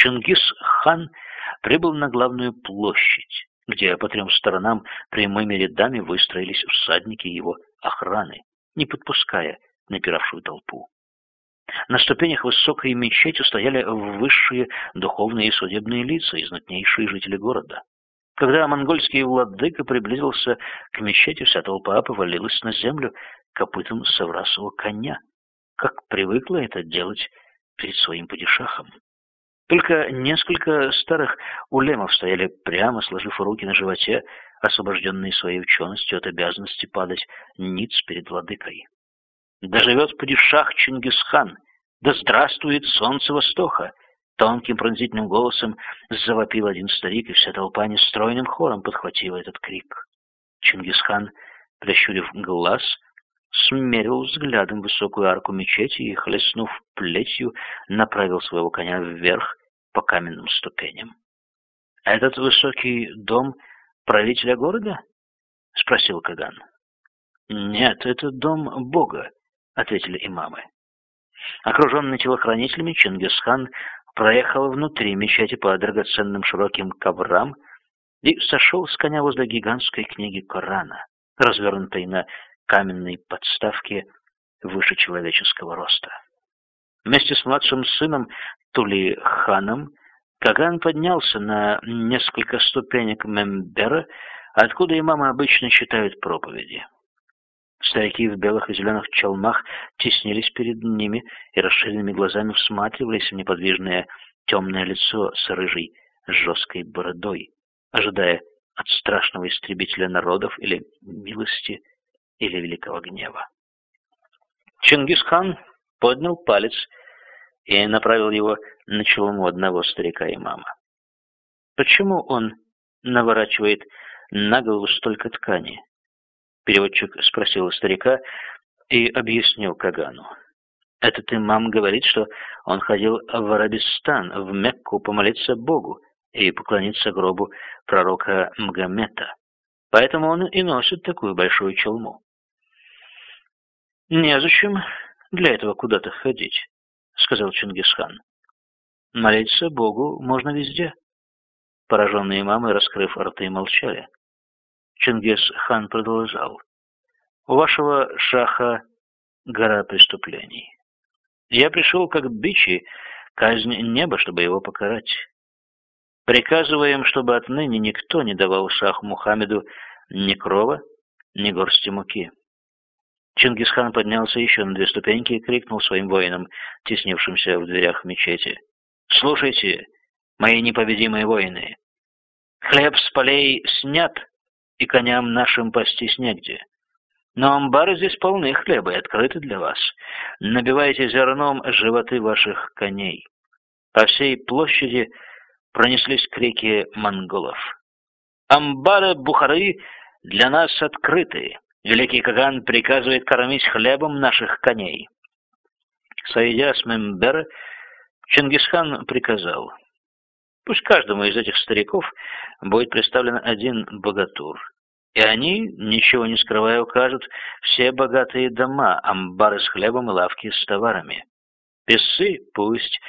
Чингис-хан прибыл на главную площадь, где по трем сторонам прямыми рядами выстроились всадники его охраны, не подпуская напиравшую толпу. На ступенях высокой мечети стояли высшие духовные и судебные лица и знатнейшие жители города. Когда монгольский владыка приблизился к мечети, вся толпа повалилась на землю копытом саврасового коня, как привыкла это делать перед своим падишахом. Только несколько старых улемов стояли прямо, сложив руки на животе, освобожденные своей ученостью от обязанности падать ниц перед владыкой. Да живет падишах Чингисхан, да здравствует солнце Востока! Тонким пронзительным голосом завопил один старик, и вся толпа нестройным хором подхватила этот крик. Чингисхан, прищурив глаз, смерил взглядом высокую арку мечети и, хлестнув плетью, направил своего коня вверх по каменным ступеням. «Этот высокий дом правителя города?» — спросил Каган. «Нет, это дом Бога», — ответили имамы. Окруженный телохранителями, Чингисхан проехал внутри мечети по драгоценным широким коврам и сошел с коня возле гигантской книги Корана, развернутой на каменной подставке выше человеческого роста. Вместе с младшим сыном Тули-ханом Каган поднялся на несколько ступенек Мембера, откуда имамы обычно читают проповеди. Старики в белых и зеленых челмах теснились перед ними и расширенными глазами всматривались в неподвижное темное лицо с рыжей жесткой бородой, ожидая от страшного истребителя народов или милости, или великого гнева. Чингисхан поднял палец и направил его на челму одного старика-имама. Почему он наворачивает на голову столько ткани? Переводчик спросил старика и объяснил Кагану. Этот имам говорит, что он ходил в Арабистан, в Мекку помолиться Богу и поклониться гробу пророка Мгамета. Поэтому он и носит такую большую челму. «Незачем для этого куда-то ходить», — сказал Чингисхан. «Молиться Богу можно везде». Пораженные мамы, раскрыв рты, молчали. Чингис-хан продолжал. «У вашего шаха гора преступлений. Я пришел как бичи, казнь неба, чтобы его покарать. Приказываем, чтобы отныне никто не давал шаху Мухаммеду ни крова, ни горсти муки». Чингисхан поднялся еще на две ступеньки и крикнул своим воинам, теснившимся в дверях мечети. «Слушайте, мои непобедимые воины! Хлеб с полей снят!» и коням нашим пастись негде. Но амбары здесь полны хлеба и открыты для вас. Набивайте зерном животы ваших коней. По всей площади пронеслись крики монголов. Амбары Бухары для нас открыты. Великий Каган приказывает кормить хлебом наших коней. Сойдя с Мембера, Чингисхан приказал, Пусть каждому из этих стариков будет представлен один богатур. И они, ничего не скрывая, укажут все богатые дома, амбары с хлебом и лавки с товарами. Песы пусть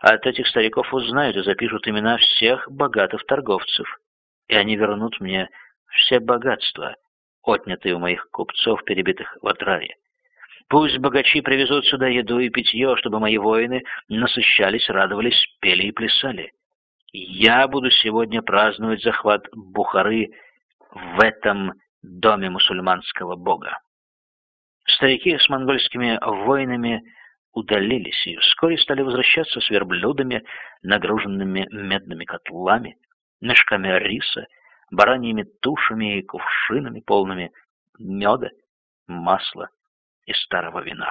от этих стариков узнают и запишут имена всех богатых торговцев, и они вернут мне все богатства, отнятые у моих купцов, перебитых в Атраре. Пусть богачи привезут сюда еду и питье, чтобы мои воины насыщались, радовались, пели и плясали. Я буду сегодня праздновать захват Бухары в этом доме мусульманского бога. Старики с монгольскими воинами удалились и вскоре стали возвращаться с верблюдами, нагруженными медными котлами, мешками риса, бараньими тушами и кувшинами, полными меда, масла и старого вина.